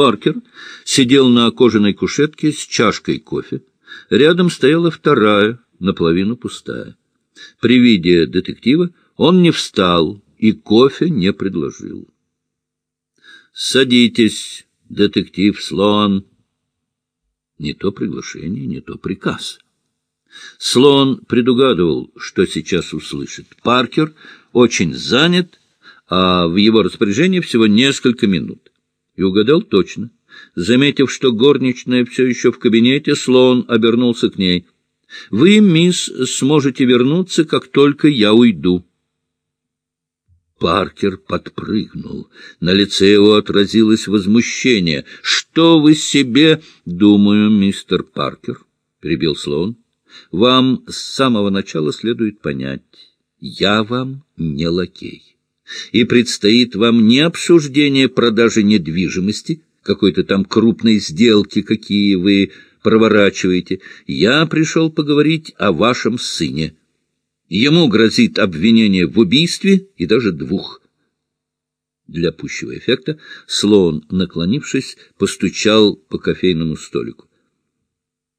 Паркер сидел на кожаной кушетке с чашкой кофе. Рядом стояла вторая, наполовину пустая. При виде детектива он не встал и кофе не предложил. — Садитесь, детектив Слоан. Не то приглашение, не то приказ. Слоан предугадывал, что сейчас услышит. Паркер очень занят, а в его распоряжении всего несколько минут. И угадал точно. Заметив, что горничная все еще в кабинете, Слоан обернулся к ней. — Вы, мисс, сможете вернуться, как только я уйду. Паркер подпрыгнул. На лице его отразилось возмущение. — Что вы себе... — Думаю, мистер Паркер, — перебил Слоун, — вам с самого начала следует понять. Я вам не лакей. И предстоит вам не обсуждение продажи недвижимости, какой-то там крупной сделки, какие вы проворачиваете. Я пришел поговорить о вашем сыне. — Ему грозит обвинение в убийстве и даже двух. Для пущего эффекта слон, наклонившись, постучал по кофейному столику.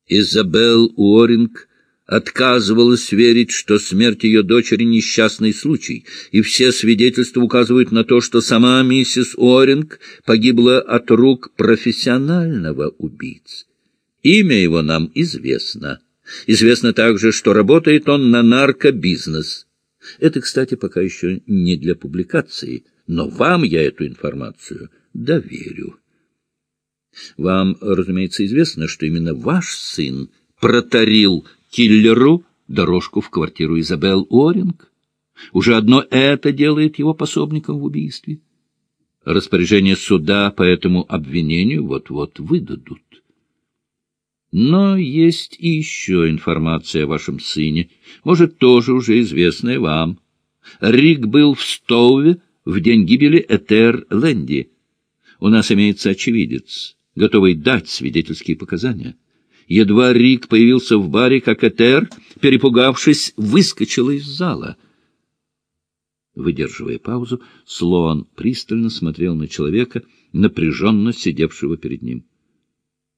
Изабел Уоринг отказывалась верить, что смерть ее дочери — несчастный случай, и все свидетельства указывают на то, что сама миссис Уоринг погибла от рук профессионального убийцы. Имя его нам известно — Известно также, что работает он на наркобизнес. Это, кстати, пока еще не для публикации, но вам я эту информацию доверю. Вам, разумеется, известно, что именно ваш сын протарил киллеру дорожку в квартиру Изабел Уоринг. Уже одно это делает его пособником в убийстве. Распоряжение суда по этому обвинению вот-вот выдадут. Но есть и еще информация о вашем сыне, может, тоже уже известная вам. Рик был в Стоуве в день гибели Этер Лэнди. У нас имеется очевидец, готовый дать свидетельские показания. Едва Рик появился в баре, как Этер, перепугавшись, выскочила из зала. Выдерживая паузу, Слоан пристально смотрел на человека, напряженно сидевшего перед ним.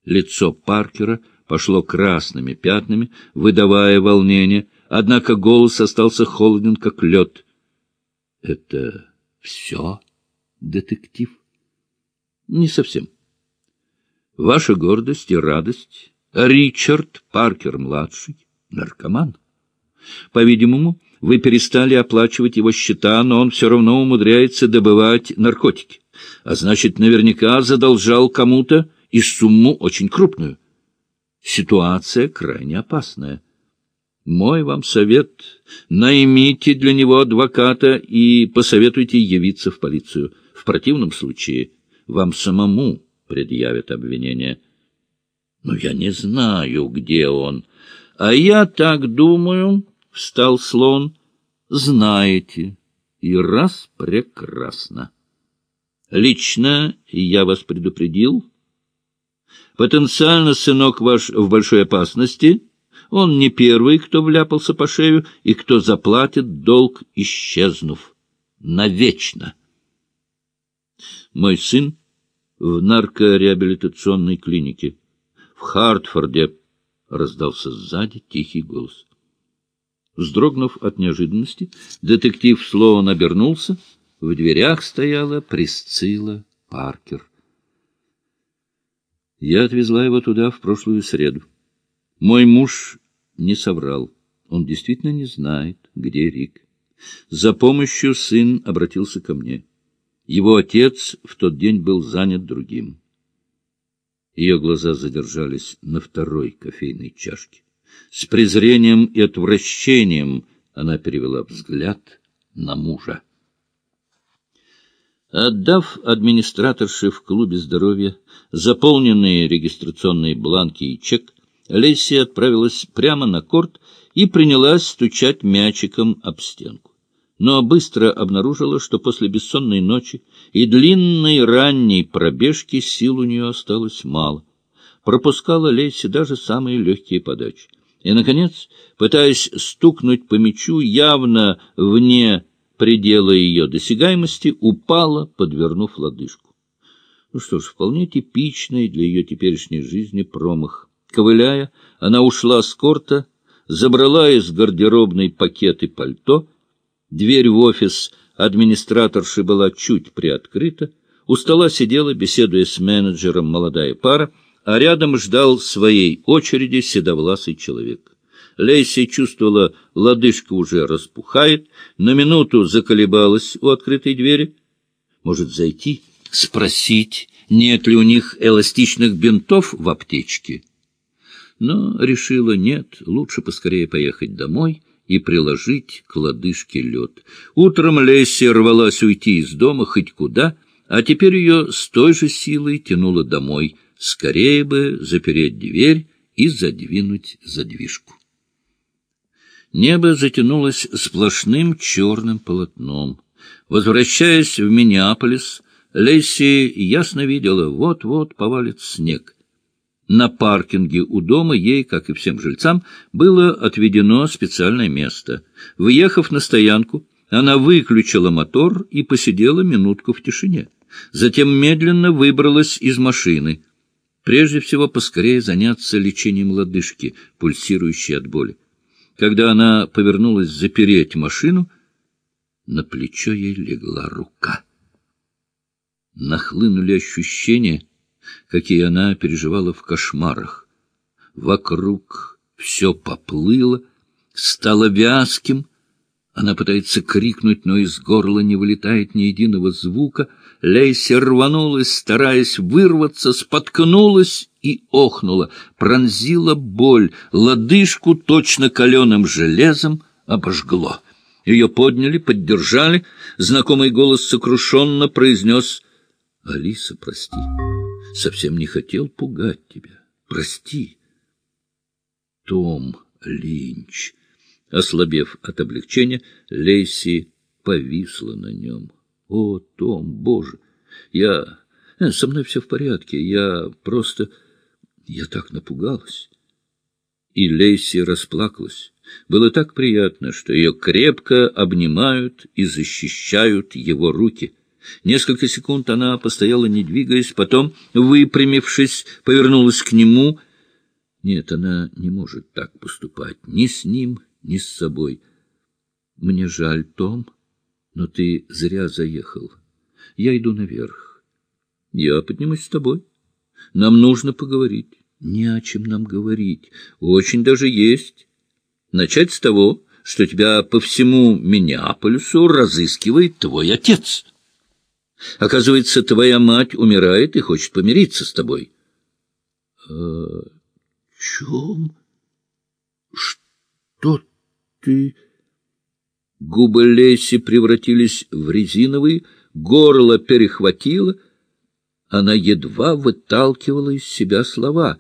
Лицо Паркера пошло красными пятнами, выдавая волнение, однако голос остался холоден, как лед. — Это все, детектив? — Не совсем. Ваша гордость и радость — Ричард Паркер-младший, наркоман. По-видимому, вы перестали оплачивать его счета, но он все равно умудряется добывать наркотики, а значит, наверняка задолжал кому-то и сумму очень крупную. Ситуация крайне опасная. Мой вам совет — наймите для него адвоката и посоветуйте явиться в полицию. В противном случае вам самому предъявят обвинение. Но я не знаю, где он. А я так думаю, — встал слон, — знаете. И раз прекрасно. Лично я вас предупредил — Потенциально сынок ваш в большой опасности. Он не первый, кто вляпался по шею и кто заплатит долг, исчезнув. Навечно. Мой сын в наркореабилитационной клинике. Хартфорде раздался сзади тихий голос. Вздрогнув от неожиданности, детектив словно обернулся. В дверях стояла Присцилла Паркер. Я отвезла его туда в прошлую среду. Мой муж не соврал. Он действительно не знает, где Рик. За помощью сын обратился ко мне. Его отец в тот день был занят другим. Ее глаза задержались на второй кофейной чашке. С презрением и отвращением она перевела взгляд на мужа. Отдав администраторше в клубе здоровья заполненные регистрационные бланки и чек, Лесси отправилась прямо на корт и принялась стучать мячиком об стенку. Но быстро обнаружила, что после бессонной ночи и длинной ранней пробежки сил у нее осталось мало. Пропускала Лесси даже самые легкие подачи. И, наконец, пытаясь стукнуть по мячу явно вне предела ее досягаемости, упала, подвернув лодыжку. Ну что ж, вполне типичный для ее теперешней жизни промах. Ковыляя, она ушла с корта, забрала из гардеробной пакет и пальто. Дверь в офис администраторши была чуть приоткрыта. У стола сидела, беседуя с менеджером, молодая пара, а рядом ждал своей очереди седовласый человек. Лейси чувствовала, лодыжка уже распухает, на минуту заколебалась у открытой двери. Может, зайти, спросить, нет ли у них эластичных бинтов в аптечке? Но решила, нет, лучше поскорее поехать домой и приложить к лодыжке лед. Утром Лейси рвалась уйти из дома хоть куда, а теперь ее с той же силой тянуло домой, скорее бы запереть дверь и задвинуть задвижку. Небо затянулось сплошным черным полотном. Возвращаясь в Миннеаполис, Лейси ясно видела, вот-вот повалит снег. На паркинге у дома ей, как и всем жильцам, было отведено специальное место. Выехав на стоянку, она выключила мотор и посидела минутку в тишине. Затем медленно выбралась из машины. Прежде всего, поскорее заняться лечением лодыжки, пульсирующей от боли. Когда она повернулась запереть машину, на плечо ей легла рука. Нахлынули ощущения, какие она переживала в кошмарах. Вокруг все поплыло, стало вязким. Она пытается крикнуть, но из горла не вылетает ни единого звука. Лейся рванулась, стараясь вырваться, споткнулась и охнула, пронзила боль, лодыжку точно каленым железом обожгло. Ее подняли, поддержали, знакомый голос сокрушенно произнес «Алиса, прости, совсем не хотел пугать тебя, прости». Том Линч, ослабев от облегчения, Лейси повисла на нем. «О, Том, Боже, я... Э, со мной все в порядке, я просто...» Я так напугалась. И Лейси расплакалась. Было так приятно, что ее крепко обнимают и защищают его руки. Несколько секунд она постояла, не двигаясь, потом, выпрямившись, повернулась к нему. Нет, она не может так поступать ни с ним, ни с собой. Мне жаль, Том, но ты зря заехал. Я иду наверх. Я поднимусь с тобой. Нам нужно поговорить. Не о чем нам говорить. Очень даже есть. Начать с того, что тебя по всему Миннеаполису разыскивает твой отец. Оказывается, твоя мать умирает и хочет помириться с тобой. А, — Чем? Что ты... Губы Леси превратились в резиновые, горло перехватило — она едва выталкивала из себя слова.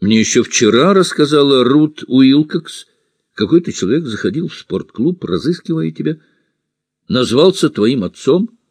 Мне еще вчера рассказала Рут Уилкокс, какой-то человек заходил в спортклуб, разыскивая тебя, назвался твоим отцом —